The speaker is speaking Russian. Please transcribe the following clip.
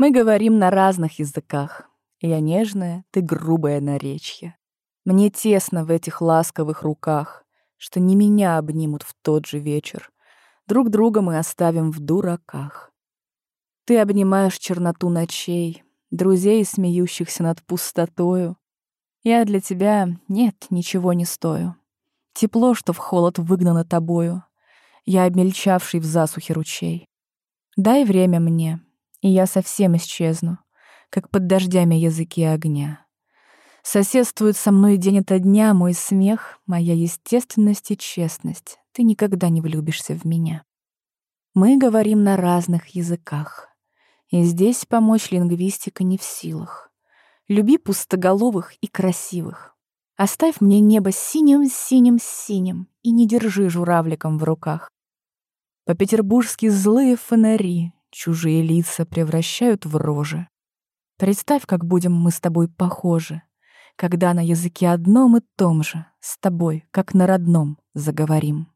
Мы говорим на разных языках. Я нежная, ты грубое наречье. Мне тесно в этих ласковых руках, Что не меня обнимут в тот же вечер. Друг друга мы оставим в дураках. Ты обнимаешь черноту ночей, Друзей, смеющихся над пустотою. Я для тебя, нет, ничего не стою. Тепло, что в холод выгнано тобою. Я обмельчавший в засухе ручей. Дай время мне, и я совсем исчезну, как под дождями языки огня. Соседствует со мной день ото дня мой смех, моя естественность и честность. Ты никогда не влюбишься в меня. Мы говорим на разных языках, и здесь помочь лингвистика не в силах. Люби пустоголовых и красивых. Оставь мне небо синим-синим-синим и не держи журавликом в руках. По-петербургски злые фонари чужие лица превращают в рожи. Представь, как будем мы с тобой похожи, когда на языке одном и том же с тобой, как на родном, заговорим.